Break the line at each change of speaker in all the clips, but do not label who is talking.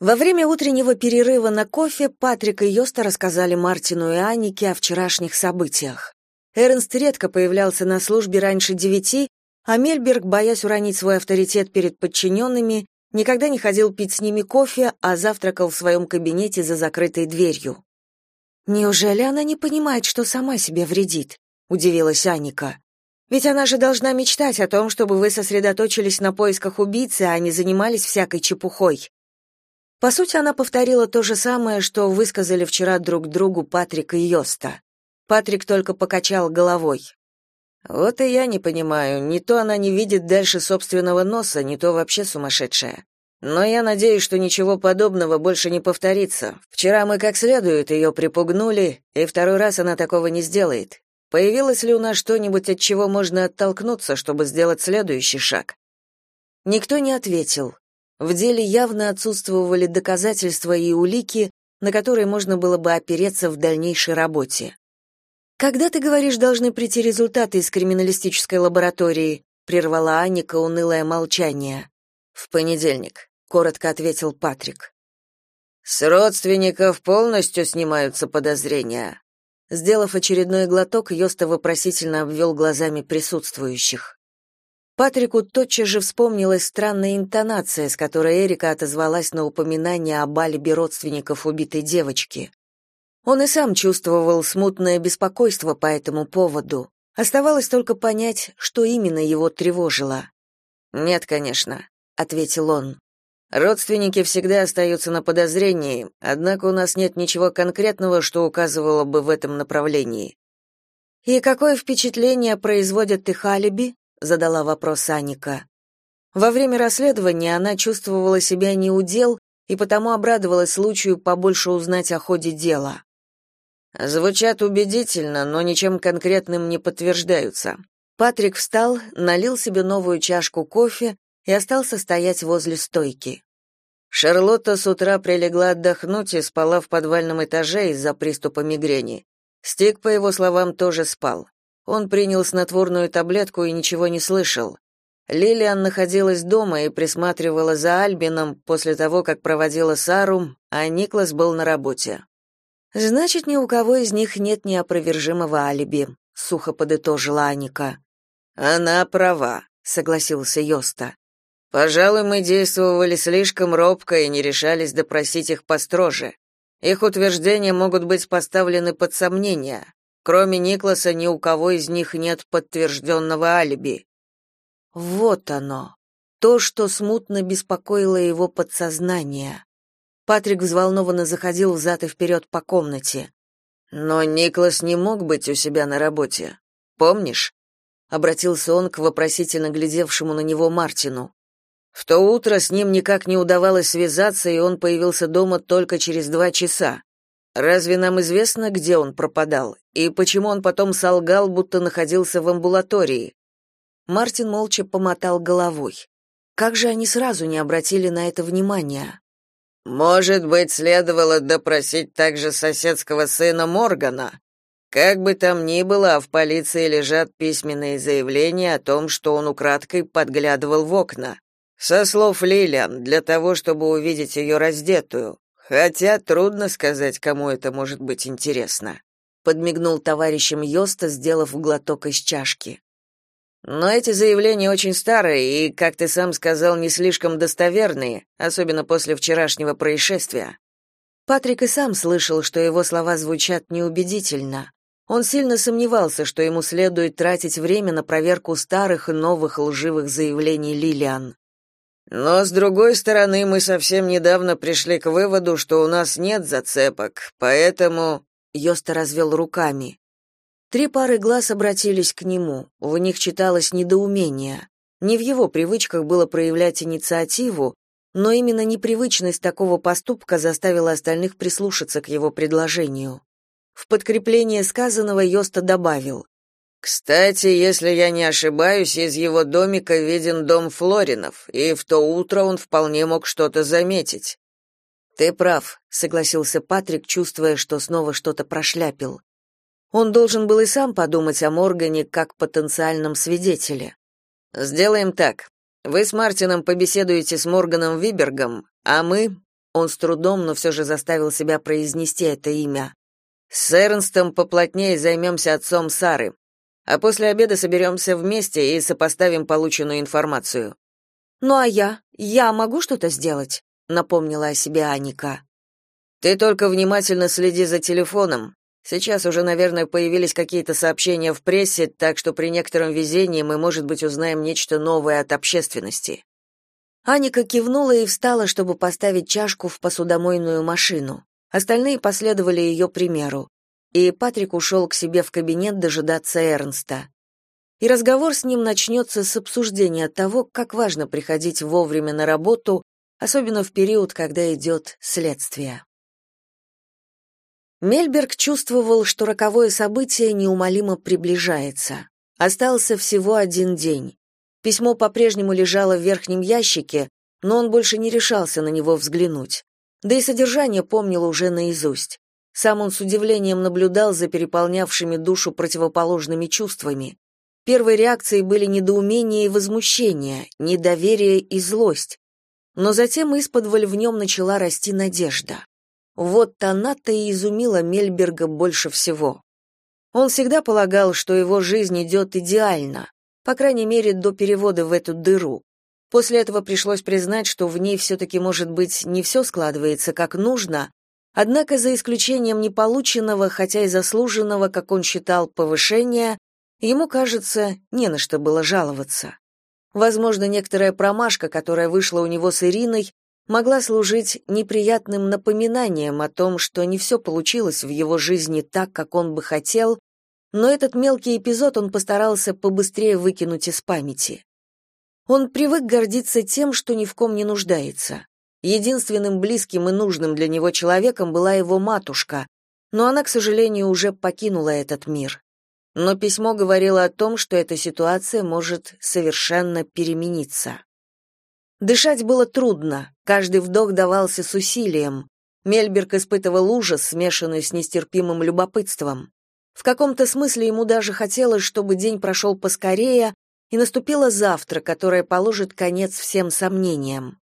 Во время утреннего перерыва на кофе Патрик и Йоста рассказали Мартину и Анике о вчерашних событиях. Эрнст редко появлялся на службе раньше девяти, а Мельберг, боясь уронить свой авторитет перед подчиненными, никогда не ходил пить с ними кофе, а завтракал в своем кабинете за закрытой дверью. «Неужели она не понимает, что сама себе вредит?» — удивилась Аника. «Ведь она же должна мечтать о том, чтобы вы сосредоточились на поисках убийцы, а не занимались всякой чепухой». По сути, она повторила то же самое, что высказали вчера друг другу Патрик и Йоста. Патрик только покачал головой. Вот и я не понимаю, не то она не видит дальше собственного носа, не то вообще сумасшедшая. Но я надеюсь, что ничего подобного больше не повторится. Вчера мы как следует ее припугнули, и второй раз она такого не сделает. Появилось ли у нас что-нибудь, от чего можно оттолкнуться, чтобы сделать следующий шаг? Никто не ответил. В деле явно отсутствовали доказательства и улики, на которые можно было бы опереться в дальнейшей работе. Когда ты говоришь, должны прийти результаты из криминалистической лаборатории, прервала Аника унылое молчание. В понедельник, коротко ответил Патрик. С родственников полностью снимаются подозрения. Сделав очередной глоток, Йоста вопросительно обвел глазами присутствующих. Патрику тотчас же вспомнилась странная интонация, с которой Эрика отозвалась на упоминание об алибе родственников убитой девочки. Он и сам чувствовал смутное беспокойство по этому поводу. Оставалось только понять, что именно его тревожило. «Нет, конечно», — ответил он. «Родственники всегда остаются на подозрении, однако у нас нет ничего конкретного, что указывало бы в этом направлении». «И какое впечатление производят их алиби?» Задала вопрос Аника. Во время расследования она чувствовала себя неудел и потому обрадовалась случаю побольше узнать о ходе дела. Звучат убедительно, но ничем конкретным не подтверждаются. Патрик встал, налил себе новую чашку кофе и остался стоять возле стойки. Шарлотта с утра прилегла отдохнуть и спала в подвальном этаже из-за приступа мигрени. Стик, по его словам, тоже спал. Он принял снотворную таблетку и ничего не слышал. Лилиан находилась дома и присматривала за Альбином после того, как проводила Сару, а Никлас был на работе. Значит, ни у кого из них нет неопровержимого алиби, сухо подытожила Аника. Она права, согласился Йоста. Пожалуй, мы действовали слишком робко и не решались допросить их построже. Их утверждения могут быть поставлены под сомнение. Кроме Никласа ни у кого из них нет подтвержденного алиби. Вот оно, то, что смутно беспокоило его подсознание. Патрик взволнованно заходил взад и вперед по комнате. Но Никлас не мог быть у себя на работе. Помнишь? обратился он к вопросительно глядевшему на него Мартину. В то утро с ним никак не удавалось связаться, и он появился дома только через два часа. Разве нам известно, где он пропадал, и почему он потом солгал, будто находился в амбулатории? Мартин молча помотал головой. Как же они сразу не обратили на это внимания? Может быть, следовало допросить также соседского сына Моргана. Как бы там ни было, а в полиции лежат письменные заявления о том, что он украдкой подглядывал в окна. Со слов Лилиан, для того, чтобы увидеть ее раздетую. Хотя трудно сказать, кому это может быть интересно, подмигнул товарищем Йоста, сделав глоток из чашки. Но эти заявления очень старые и, как ты сам сказал, не слишком достоверные, особенно после вчерашнего происшествия. Патрик и сам слышал, что его слова звучат неубедительно. Он сильно сомневался, что ему следует тратить время на проверку старых и новых лживых заявлений Лилиан. Но с другой стороны, мы совсем недавно пришли к выводу, что у нас нет зацепок, поэтому Йоста развел руками. Три пары глаз обратились к нему. В них читалось недоумение. Не в его привычках было проявлять инициативу, но именно непривычность такого поступка заставила остальных прислушаться к его предложению. В подкрепление сказанного Йоста добавил: кстати, если я не ошибаюсь, из его домика виден дом Флоринов, и в то утро он вполне мог что-то заметить. Ты прав, согласился Патрик, чувствуя, что снова что-то прошляпил. Он должен был и сам подумать о Моргане как потенциальном свидетеле. Сделаем так. Вы с Мартином побеседуете с Морганом Вибергом, а мы Он с трудом, но все же заставил себя произнести это имя. «С Эрнстом поплотнее займемся отцом Сары, а после обеда соберемся вместе и сопоставим полученную информацию».
«Ну а я? Я могу что-то сделать?» — напомнила о себе Аника.
«Ты только внимательно следи за телефоном. Сейчас уже, наверное, появились какие-то сообщения в прессе, так что при некотором везении мы, может быть, узнаем нечто новое от общественности.
Аника кивнула и встала, чтобы поставить чашку в посудомойную машину. Остальные последовали ее примеру. И Патрик ушел к себе в кабинет дожидаться Эрнста. И разговор с ним начнется с обсуждения того, как важно приходить вовремя на работу, особенно в период, когда идет следствие. Мельберг чувствовал, что роковое событие неумолимо приближается. Остался всего один день. Письмо по-прежнему лежало в верхнем ящике, но он больше не решался на него взглянуть. Да и содержание помнил уже наизусть. Сам он с удивлением наблюдал за переполнявшими душу противоположными чувствами. Первой реакцией были недоумение и возмущение, недоверие и злость. Но затем исподволь в нем начала расти надежда. Вот она-то и изумила Мельберга больше всего. Он всегда полагал, что его жизнь идет идеально, по крайней мере, до перевода в эту дыру. После этого пришлось признать, что в ней все-таки, может быть, не все складывается как нужно, однако за исключением неполученного, хотя и заслуженного, как он считал, повышения, ему, кажется, не на что было жаловаться. Возможно, некоторая промашка, которая вышла у него с Ириной, могла служить неприятным напоминанием о том, что не все получилось в его жизни так, как он бы хотел, но этот мелкий эпизод он постарался побыстрее выкинуть из памяти. Он привык гордиться тем, что ни в ком не нуждается. Единственным близким и нужным для него человеком была его матушка, но она, к сожалению, уже покинула этот мир. Но письмо говорило о том, что эта ситуация может совершенно перемениться. Дышать было трудно, каждый вдох давался с усилием. Мельберг испытывал ужас, смешанный с нестерпимым любопытством. В каком-то смысле ему даже хотелось, чтобы день прошел поскорее, и наступило завтра, которое положит конец всем сомнениям.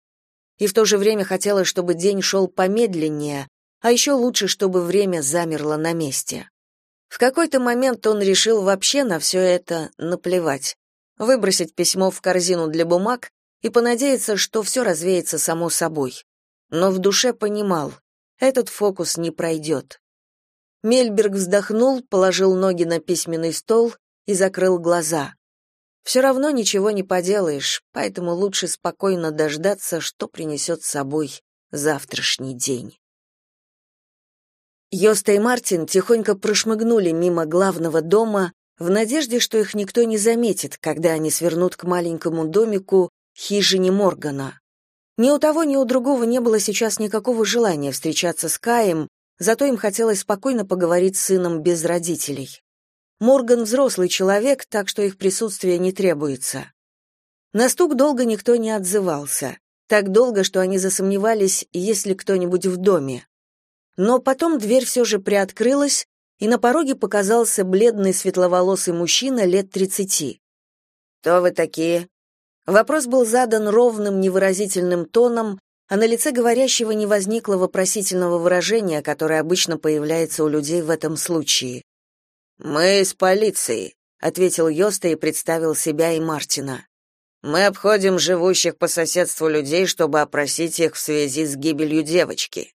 И в то же время хотелось, чтобы день шел помедленнее, а еще лучше, чтобы время замерло на месте. В какой-то момент он решил вообще на все это наплевать, выбросить письмо в корзину для бумаг и понадеяться, что все развеется само собой. Но в душе понимал, этот фокус не пройдет. Мельберг вздохнул, положил ноги на письменный стол и закрыл глаза. Все равно ничего не поделаешь, поэтому лучше спокойно дождаться, что принесет с собой завтрашний день. Йоста и Мартин тихонько прошмыгнули мимо главного дома в надежде, что их никто не заметит, когда они свернут к маленькому домику, хижине Моргана. Ни у того, ни у другого не было сейчас никакого желания встречаться с Каем, Зато им хотелось спокойно поговорить с сыном без родителей. Морган взрослый человек, так что их присутствие не требуется. На стук долго никто не отзывался. Так долго, что они засомневались, есть ли кто-нибудь в доме. Но потом дверь все же приоткрылась, и на пороге показался бледный светловолосый мужчина лет тридцати. «Кто вы такие?» Вопрос был задан ровным, невыразительным тоном, а на лице говорящего не возникло вопросительного выражения, которое обычно появляется у людей в этом случае. «Мы из полиции», — ответил Йоста и представил себя и Мартина. «Мы обходим живущих по соседству людей, чтобы опросить их в связи с гибелью девочки».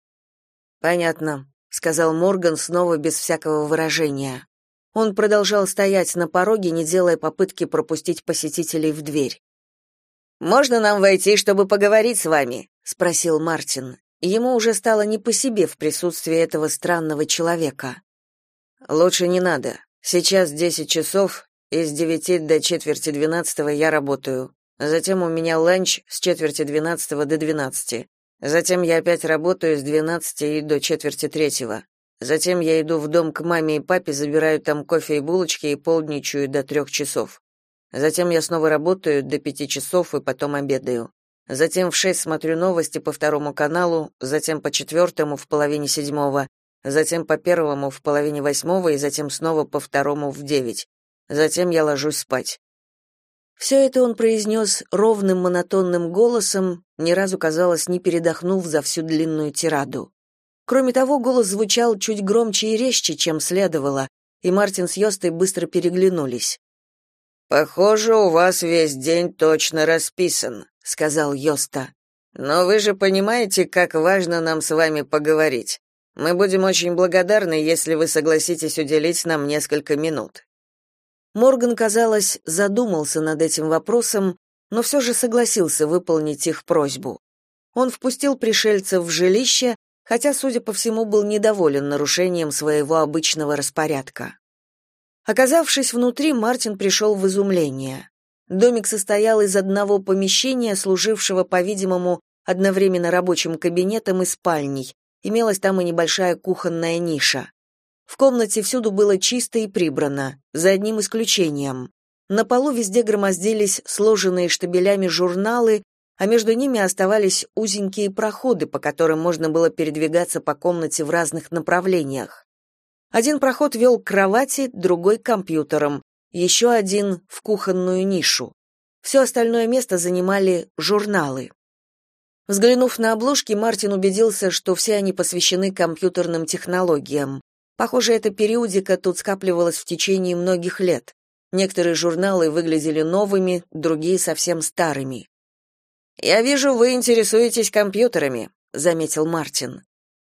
«Понятно», — сказал Морган снова без всякого выражения. Он продолжал стоять на пороге, не делая попытки пропустить посетителей в дверь. «Можно нам войти, чтобы поговорить с вами?» спросил Мартин. Ему уже стало не по себе в присутствии этого странного человека. Лучше не надо. Сейчас десять часов, и с девяти до четверти двенадцатого я работаю. Затем у меня ланч с четверти двенадцатого до двенадцати. Затем я опять работаю с двенадцати и до четверти третьего. Затем я иду в дом к маме и папе, забираю там кофе и булочки и полдничаю до трех часов. Затем я снова работаю до пяти часов и потом обедаю. Затем в шесть смотрю новости по второму каналу, затем по четвертому в половине седьмого, затем по первому в половине восьмого и затем снова по второму в девять. Затем я ложусь спать.
Все это он произнес ровным монотонным голосом, ни разу, казалось, не передохнув за всю длинную тираду. Кроме того, голос звучал чуть громче и резче, чем следовало, и Мартин с Йостой быстро переглянулись.
«Похоже, у вас весь день точно расписан», — сказал Йоста. «Но вы же понимаете, как важно нам с вами поговорить. Мы будем очень благодарны, если вы согласитесь уделить нам несколько минут».
Морган, казалось, задумался над этим вопросом, но все же согласился выполнить их просьбу. Он впустил пришельцев в жилище, хотя, судя по всему, был недоволен нарушением своего обычного распорядка. Оказавшись внутри, Мартин пришел в изумление. Домик состоял из одного помещения, служившего, по-видимому, одновременно рабочим кабинетом и спальней. Имелась там и небольшая кухонная ниша. В комнате всюду было чисто и прибрано, за одним исключением. На полу везде громоздились сложенные штабелями журналы, а между ними оставались узенькие проходы, по которым можно было передвигаться по комнате в разных направлениях. Один проход вел к кровати, другой — к компьютерам, еще один — в кухонную нишу. Все остальное место занимали журналы. Взглянув на обложки, Мартин убедился, что все они посвящены компьютерным технологиям. Похоже, эта периодика тут скапливалась в течение многих лет. Некоторые журналы выглядели новыми, другие совсем старыми.
«Я вижу, вы интересуетесь компьютерами», — заметил Мартин.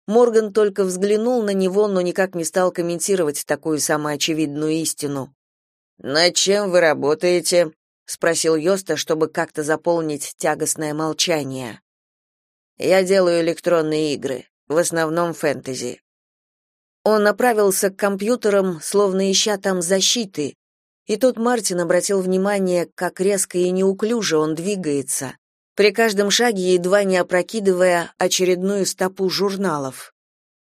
Морган только взглянул на него, но никак не стал комментировать такую самоочевидную истину.
«Над чем вы работаете?» — спросил
Йоста, чтобы как-то заполнить тягостное молчание.
«Я делаю электронные игры, в основном фэнтези».
Он направился к компьютерам, словно ища там защиты, и тут Мартин обратил внимание, как резко и неуклюже он двигается при каждом шаге едва не опрокидывая очередную стопу журналов.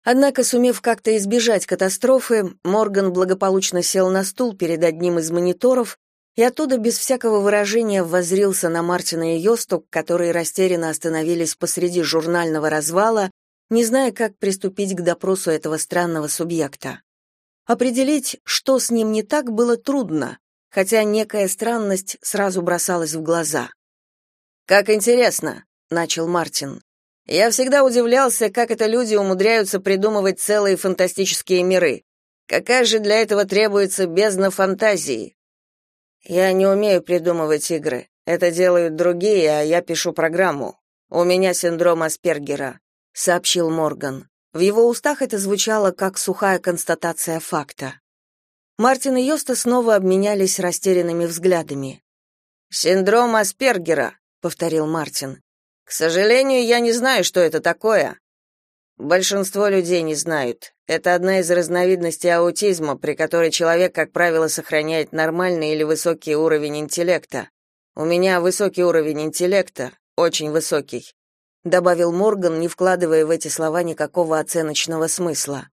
Однако, сумев как-то избежать катастрофы, Морган благополучно сел на стул перед одним из мониторов и оттуда без всякого выражения воззрился на Мартина и Йосток, которые растерянно остановились посреди журнального развала, не зная, как приступить к допросу этого странного субъекта. Определить, что с ним не так, было трудно, хотя некая странность сразу бросалась в глаза.
Как интересно, начал Мартин. Я всегда удивлялся, как это люди умудряются придумывать целые фантастические миры. Какая же для этого требуется бездна фантазии? Я не умею придумывать игры. Это делают другие, а я пишу программу. У меня синдром Аспергера, сообщил Морган.
В его устах это звучало как сухая констатация факта. Мартин и Йоста снова обменялись растерянными взглядами.
Синдром Аспергера, повторил Мартин. К сожалению, я не знаю, что это такое. Большинство людей не знают. Это одна из разновидностей аутизма, при которой человек, как правило, сохраняет нормальный или высокий уровень интеллекта. У меня высокий уровень интеллекта, очень высокий, добавил Морган, не вкладывая в эти слова никакого оценочного смысла.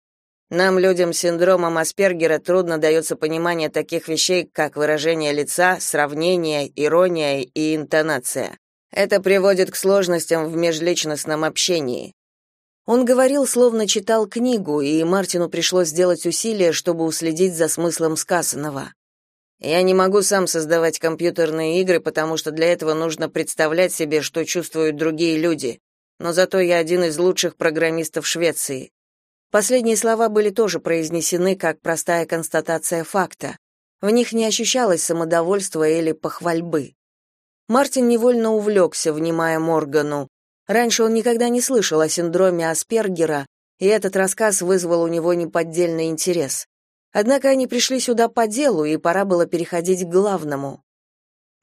Нам, людям с синдромом Аспергера, трудно дается понимание таких вещей, как выражение лица, сравнение, ирония и интонация. Это приводит к сложностям в межличностном общении.
Он говорил, словно читал книгу, и Мартину пришлось сделать усилия, чтобы уследить за смыслом сказанного.
Я не могу сам создавать компьютерные игры, потому что для этого нужно представлять себе, что чувствуют другие люди. Но зато я один из лучших программистов Швеции.
Последние слова были тоже произнесены как простая констатация факта. В них не ощущалось самодовольства или похвальбы. Мартин невольно увлекся, внимая Моргану. Раньше он никогда не слышал о синдроме Аспергера, и этот рассказ вызвал у него неподдельный интерес. Однако они пришли сюда по делу, и пора было переходить к главному.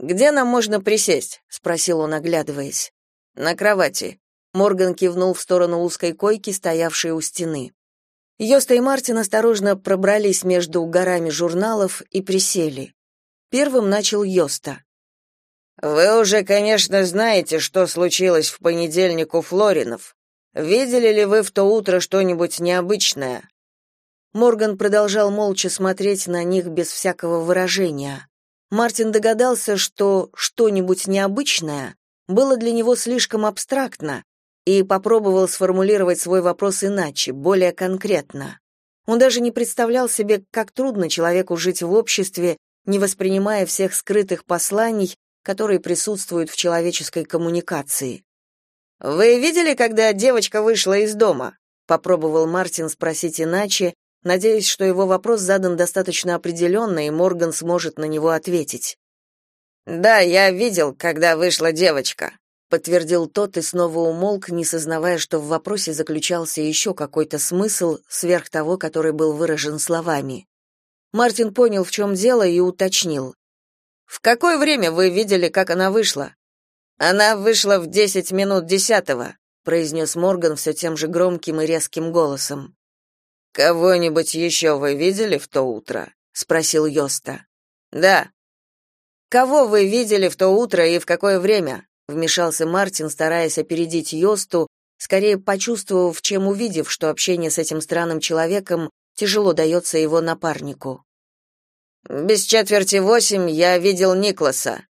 «Где нам можно присесть?» — спросил он, оглядываясь. «На кровати», Морган кивнул в сторону узкой койки, стоявшей у стены.
Йоста и Мартин осторожно пробрались между горами журналов и присели. Первым начал Йоста.
«Вы уже, конечно, знаете, что случилось в понедельник у Флоринов. Видели ли вы в то утро что-нибудь необычное?»
Морган продолжал молча смотреть на них без всякого выражения. Мартин догадался, что что-нибудь необычное было для него слишком абстрактно, и попробовал сформулировать свой вопрос иначе, более конкретно. Он даже не представлял себе, как трудно человеку жить в обществе, не воспринимая всех скрытых посланий, которые присутствуют в человеческой коммуникации. «Вы видели, когда девочка вышла из дома?» — попробовал Мартин спросить иначе, надеясь, что его вопрос задан достаточно определенно, и Морган сможет на него ответить. «Да, я видел, когда вышла девочка», — подтвердил тот и снова умолк, не сознавая, что в вопросе заключался еще какой-то смысл, сверх того, который был выражен словами. Мартин понял, в чем дело, и уточнил. «В какое время вы видели, как она вышла?» «Она вышла в десять минут десятого», — произнес Морган все тем же громким и резким голосом. «Кого-нибудь еще вы видели в то утро?» — спросил Йоста. «Да». «Кого вы видели в то утро и в какое время?» — вмешался Мартин, стараясь опередить Йосту, скорее почувствовав, чем увидев, что общение с этим странным человеком тяжело дается его напарнику. «Без четверти восемь я видел Никласа».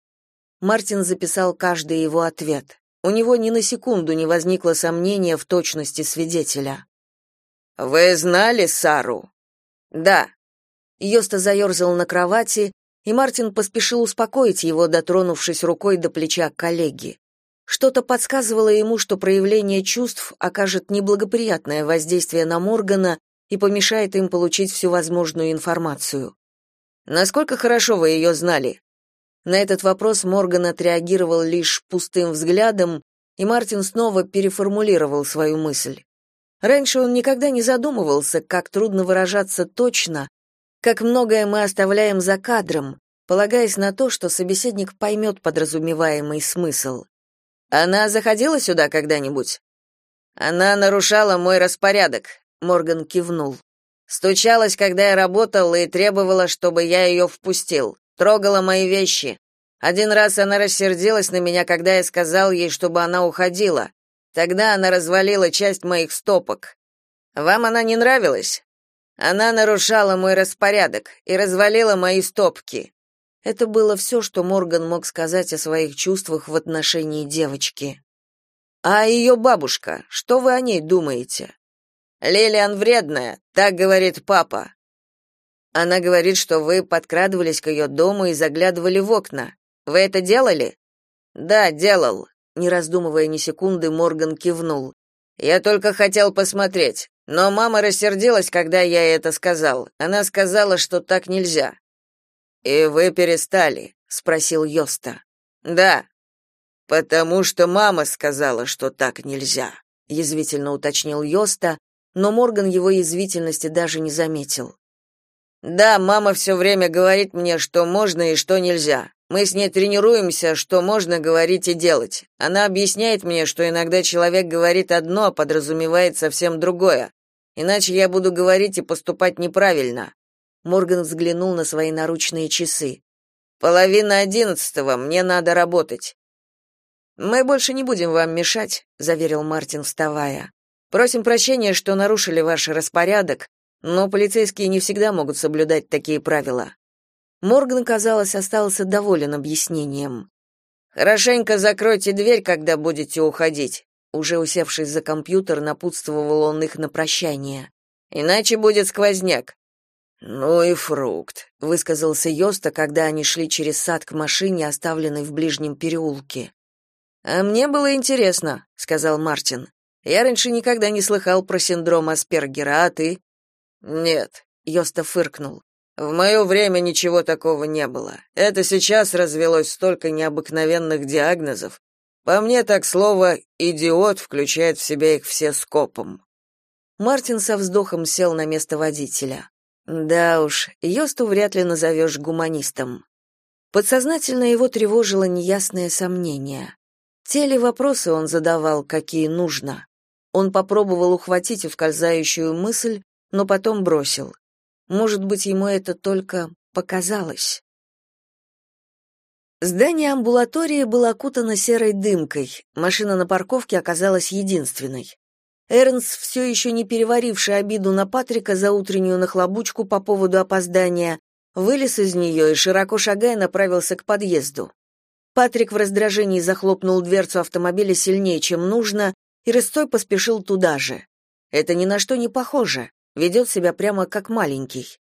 Мартин записал каждый его ответ. У него ни на секунду не возникло сомнения в точности свидетеля. Вы знали Сару? Да. Йоста заерзал на кровати, и Мартин поспешил успокоить его, дотронувшись рукой до плеча коллеги. Что-то подсказывало ему, что проявление чувств окажет неблагоприятное воздействие на Моргана и помешает им получить всю возможную информацию. Насколько хорошо вы ее знали? На этот вопрос Морган отреагировал лишь пустым взглядом, и Мартин снова переформулировал свою мысль. Раньше он никогда не задумывался, как трудно выражаться точно, как многое мы оставляем за кадром, полагаясь на то, что собеседник поймет подразумеваемый смысл. Она заходила сюда когда-нибудь? Она нарушала мой распорядок, Морган кивнул. Стучалась, когда я работал, и требовала, чтобы я ее впустил. Трогала мои вещи. Один раз она рассердилась на меня, когда я сказал ей, чтобы она уходила. Тогда она развалила часть моих стопок. Вам она не нравилась? Она нарушала мой распорядок и развалила мои стопки. Это было все, что Морган мог сказать о своих чувствах в отношении девочки. А ее бабушка, что вы о ней думаете? Лилиан вредная, так говорит папа. Она говорит, что вы подкрадывались к ее дому и заглядывали в окна. Вы это делали? Да, делал. Не раздумывая ни секунды, Морган кивнул. Я только хотел посмотреть, но мама рассердилась, когда я это сказал. Она сказала, что так нельзя. И вы перестали, спросил Йоста. Да. Потому что мама сказала, что так нельзя, язвительно уточнил Йоста, но Морган его язвительности даже не заметил. Да, мама все время говорит мне, что можно и что нельзя. Мы с ней тренируемся, что можно говорить и делать. Она объясняет мне, что иногда человек говорит одно, а подразумевает совсем другое. Иначе я буду говорить и поступать неправильно. Морган взглянул на свои наручные часы. Половина одиннадцатого, мне надо работать. Мы больше не будем вам мешать, заверил Мартин, вставая. Просим прощения, что нарушили ваш распорядок, но полицейские не всегда могут соблюдать такие правила. Морган, казалось, остался доволен объяснением. Хорошенько закройте дверь, когда будете уходить. Уже усевшись за компьютер, напутствовал он их на прощание. Иначе будет сквозняк. Ну и фрукт, высказался Йоста, когда они шли через сад к машине, оставленной в ближнем переулке. А мне было интересно, сказал Мартин. Я раньше никогда не слыхал про синдром Аспергера, а ты? Нет, Йоста фыркнул. В мое время ничего такого не было. Это сейчас развелось столько необыкновенных диагнозов. По мне так слово идиот включает в себя их все скопом. Мартин со вздохом сел на место водителя. Да уж, Йосту вряд ли назовешь гуманистом. Подсознательно его тревожило неясное сомнение. Те ли вопросы он задавал, какие нужно? Он попробовал ухватить ускользающую мысль, но потом бросил. Может быть, ему это только показалось. Здание амбулатории было окутано серой дымкой. Машина на парковке оказалась единственной. Эрнс, все еще не переваривший обиду на Патрика за утреннюю нахлобучку по поводу опоздания, вылез из нее и, широко шагая, направился к подъезду. Патрик в раздражении захлопнул дверцу автомобиля сильнее, чем нужно, и рысцой поспешил туда же. Это ни на что не похоже ведет себя прямо как маленький.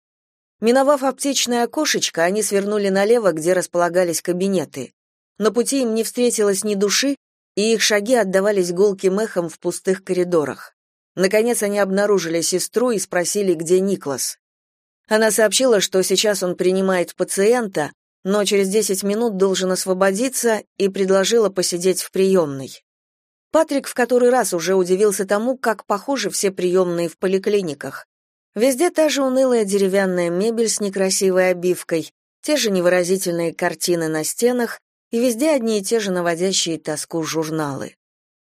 Миновав аптечное окошечко, они свернули налево, где располагались кабинеты. На пути им не встретилось ни души, и их шаги отдавались гулким эхом в пустых коридорах. Наконец они обнаружили сестру и спросили, где Никлас. Она сообщила, что сейчас он принимает пациента, но через 10 минут должен освободиться и предложила посидеть в приемной. Патрик в который раз уже удивился тому, как похожи все приемные в поликлиниках. Везде та же унылая деревянная мебель с некрасивой обивкой, те же невыразительные картины на стенах и везде одни и те же наводящие тоску журналы.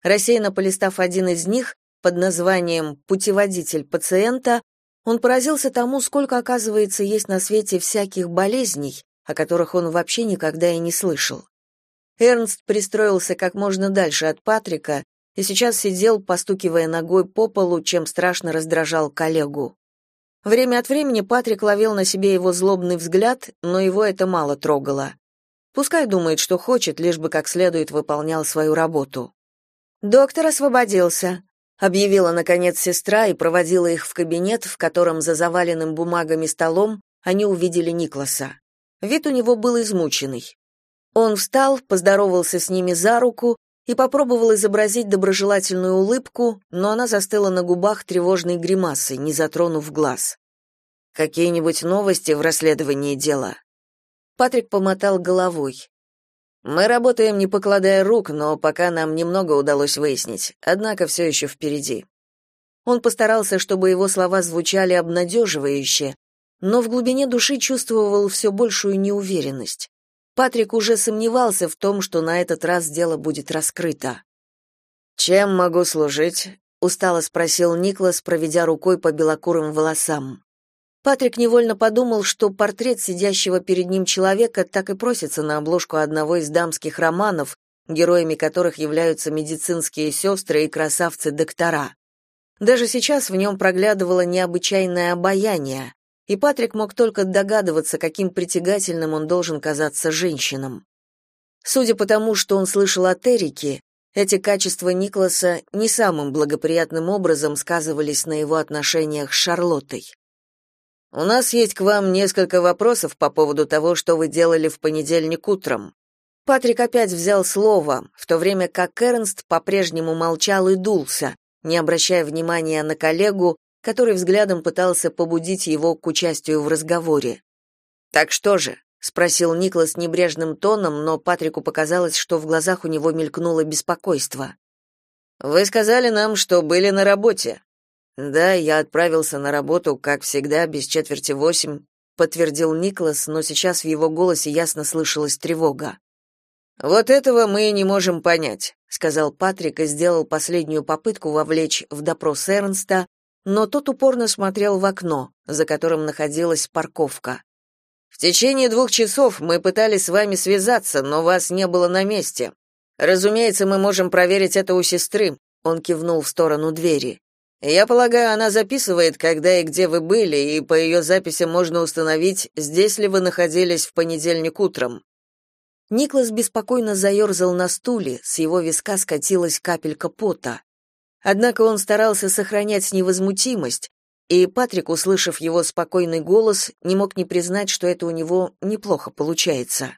Рассеянно полистав один из них под названием «Путеводитель пациента», он поразился тому, сколько, оказывается, есть на свете всяких болезней, о которых он вообще никогда и не слышал. Эрнст пристроился как можно дальше от Патрика и сейчас сидел, постукивая ногой по полу, чем страшно раздражал коллегу. Время от времени Патрик ловил на себе его злобный взгляд, но его это мало трогало. Пускай думает, что хочет, лишь бы как следует выполнял свою работу. Доктор освободился, объявила наконец сестра и проводила их в кабинет, в котором за заваленным бумагами столом они увидели Никласа. Вид у него был измученный. Он встал, поздоровался с ними за руку и попробовал изобразить доброжелательную улыбку, но она застыла на губах тревожной гримасой, не затронув глаз. Какие-нибудь новости в расследовании дела? Патрик помотал головой. Мы работаем не покладая рук, но пока нам немного удалось выяснить, однако все еще впереди. Он постарался, чтобы его слова звучали обнадеживающе, но в глубине души чувствовал все большую неуверенность. Патрик уже сомневался в том, что на этот раз дело будет раскрыто. «Чем могу служить?» — устало спросил Никлас, проведя рукой по белокурым волосам. Патрик невольно подумал, что портрет сидящего перед ним человека так и просится на обложку одного из дамских романов, героями которых являются медицинские сестры и красавцы-доктора. Даже сейчас в нем проглядывало необычайное обаяние, и Патрик мог только догадываться, каким притягательным он должен казаться женщинам. Судя по тому, что он слышал от Эрики, эти качества Никласа не самым благоприятным образом сказывались на его отношениях с Шарлоттой. У нас есть к вам несколько вопросов по поводу того, что вы делали в понедельник утром. Патрик опять взял слово, в то время как Эрнст по-прежнему молчал и дулся, не обращая внимания на коллегу, который взглядом пытался побудить его к участию в разговоре. Так что же? спросил Никлас небрежным тоном, но Патрику показалось, что в глазах у него мелькнуло беспокойство. Вы сказали нам, что были на работе. Да, я отправился на работу, как всегда, без четверти восемь, подтвердил Никлас, но сейчас в его голосе ясно слышалась тревога. Вот этого мы не можем понять, сказал Патрик и сделал последнюю попытку вовлечь в допрос Эрнста, но тот упорно смотрел в окно, за которым находилась парковка. В течение двух часов мы пытались с вами связаться, но вас не было на месте. Разумеется, мы можем проверить это у сестры. Он кивнул в сторону двери. Я полагаю, она записывает, когда и где вы были, и по ее записям можно установить, здесь ли вы находились в понедельник утром. Никлас беспокойно заерзал на стуле, с его виска скатилась капелька пота. Однако он старался сохранять невозмутимость, и Патрик, услышав его спокойный голос, не мог не признать, что это у него неплохо получается.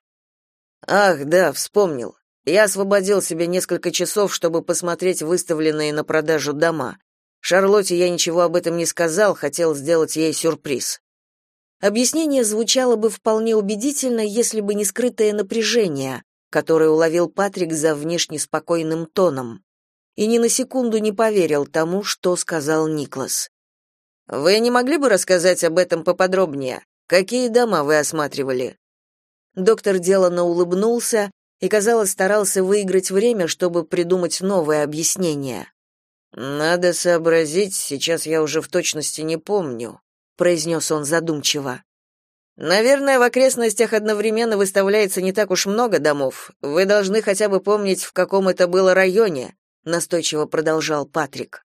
Ах, да, вспомнил. Я освободил себе несколько часов, чтобы посмотреть выставленные на продажу дома. Шарлотте я ничего об этом не сказал, хотел сделать ей сюрприз. Объяснение звучало бы вполне убедительно, если бы не скрытое напряжение, которое уловил Патрик за внешне спокойным тоном, и ни на секунду не поверил тому, что сказал Никлас. Вы не могли бы рассказать об этом поподробнее? Какие дома вы осматривали? Доктор деланно улыбнулся и, казалось, старался выиграть время, чтобы придумать новое объяснение. Надо сообразить, сейчас я уже в точности не помню, произнес он задумчиво. Наверное, в окрестностях одновременно выставляется не так уж много домов. Вы должны хотя бы помнить, в каком это было районе, настойчиво продолжал Патрик.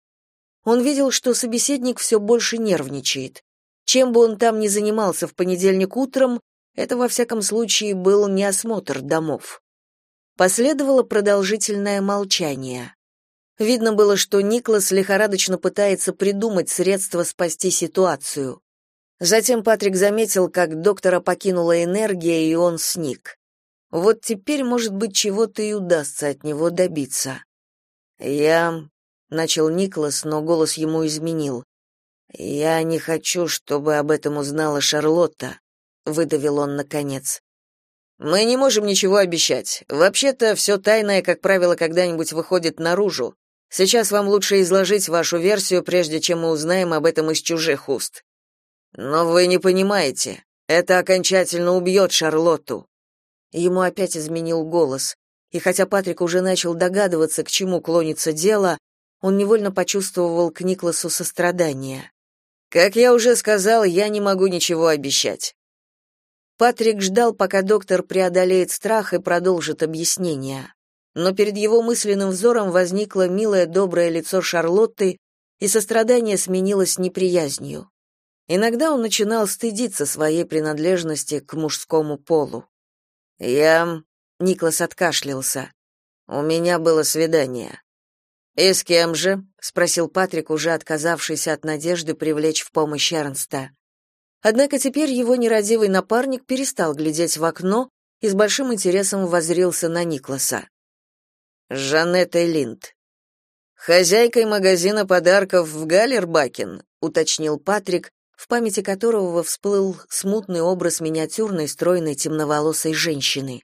Он видел, что собеседник все больше нервничает. Чем бы он там ни занимался в понедельник утром, это во всяком случае был не осмотр домов. Последовало продолжительное молчание. Видно было, что Никлас лихорадочно пытается придумать средства спасти ситуацию. Затем Патрик заметил, как доктора покинула энергия, и он сник. Вот теперь, может быть, чего-то и удастся от него добиться. «Я...» — начал Николас, но голос ему изменил. «Я не хочу, чтобы об этом узнала Шарлотта», — выдавил он наконец. «Мы не можем ничего обещать. Вообще-то все тайное, как правило, когда-нибудь выходит наружу. Сейчас вам лучше изложить вашу версию, прежде чем мы узнаем об этом из чужих уст. Но вы не понимаете, это окончательно убьет Шарлотту». Ему опять изменил голос, и хотя Патрик уже начал догадываться, к чему клонится дело, он невольно почувствовал к Никласу сострадание. Как я уже сказал, я не могу ничего обещать. Патрик ждал, пока доктор преодолеет страх и продолжит объяснение. Но перед его мысленным взором возникло милое доброе лицо Шарлотты, и сострадание сменилось неприязнью. Иногда он начинал стыдиться своей принадлежности к мужскому полу. Я Никлас откашлялся. У меня было свидание. «И с кем же?» — спросил Патрик, уже отказавшийся от надежды привлечь в помощь Эрнста. Однако теперь его нерадивый напарник перестал глядеть в окно и с большим интересом воззрился на Никласа. «Жанетта Линд». «Хозяйкой магазина подарков в Галлербакен», — уточнил Патрик, в памяти которого всплыл смутный образ миниатюрной, стройной, темноволосой женщины.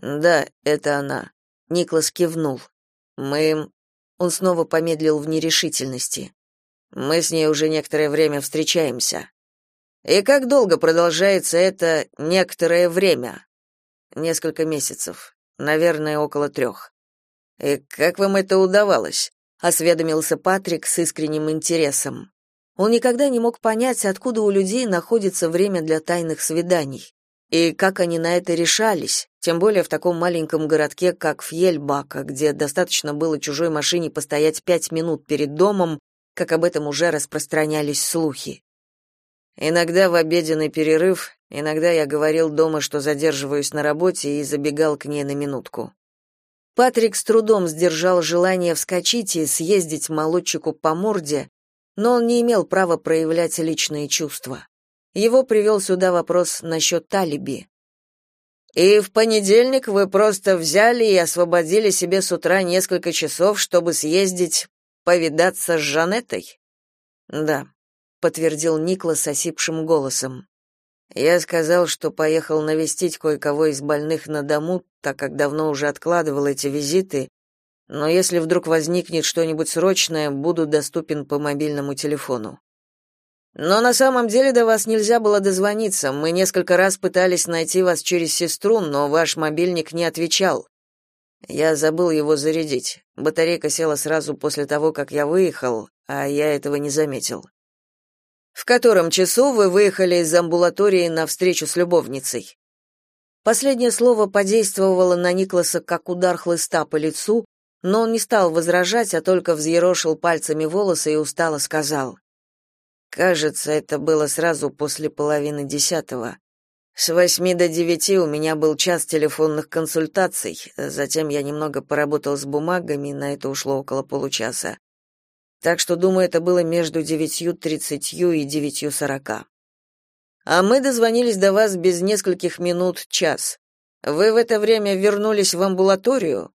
«Да, это она», — Никлас кивнул. «Мы он снова помедлил в нерешительности. Мы с ней уже некоторое время встречаемся. И как долго продолжается это некоторое время? Несколько месяцев, наверное, около трех. И как вам это удавалось? осведомился Патрик с искренним интересом. Он никогда не мог понять, откуда у людей находится время для тайных свиданий и как они на это решались, тем более в таком маленьком городке, как Фьельбака, где достаточно было чужой машине постоять пять минут перед домом, как об этом уже распространялись слухи. Иногда в обеденный перерыв, иногда я говорил дома, что задерживаюсь на работе и забегал к ней на минутку. Патрик с трудом сдержал желание вскочить и съездить молодчику по морде, но он не имел права проявлять личные чувства. Его привел сюда вопрос насчет талиби. И в понедельник вы просто взяли и освободили себе с утра несколько часов, чтобы съездить повидаться с Жанеттой? Да, подтвердил Никлас осипшим голосом. Я сказал, что поехал навестить кое-кого из больных на дому, так как давно уже откладывал эти визиты, но если вдруг возникнет что-нибудь срочное, буду доступен по мобильному телефону. Но на самом деле до вас нельзя было дозвониться. Мы несколько раз пытались найти вас через сестру, но ваш мобильник не отвечал. Я забыл его зарядить. Батарейка села сразу после того, как я выехал, а я этого не заметил. В котором часу вы выехали из амбулатории на встречу с любовницей? Последнее слово подействовало на Никласа как удар хлыста по лицу, но он не стал возражать, а только взъерошил пальцами волосы и устало сказал: Кажется, это было сразу после половины десятого. С восьми до девяти у меня был час телефонных консультаций, затем я немного поработал с бумагами, на это ушло около получаса. Так что, думаю, это было между девятью тридцатью и девятью сорока. А мы дозвонились до вас без нескольких минут час. Вы в это время вернулись в амбулаторию?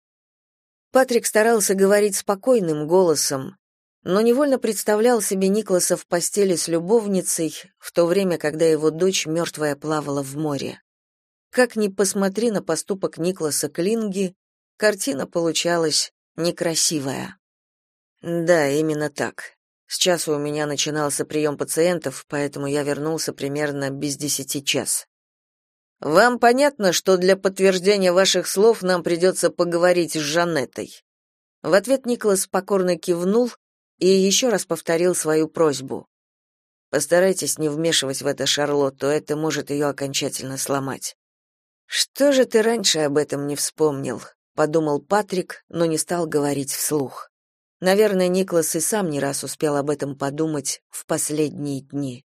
Патрик старался говорить спокойным голосом, но невольно представлял себе Никласа в постели с любовницей в то время, когда его дочь мертвая плавала в море. Как ни посмотри на поступок Никласа Клинги, картина получалась некрасивая. Да, именно так. С часу у меня начинался прием пациентов, поэтому я вернулся примерно без десяти час. Вам понятно, что для подтверждения ваших слов нам придется поговорить с Жанеттой? В ответ Никлас покорно кивнул, и еще раз повторил свою просьбу. Постарайтесь не вмешивать в это Шарлотту, это может ее окончательно сломать. Что же ты раньше об этом не вспомнил? подумал Патрик, но не стал говорить вслух. Наверное, Никлас и сам не раз успел об этом подумать в последние дни.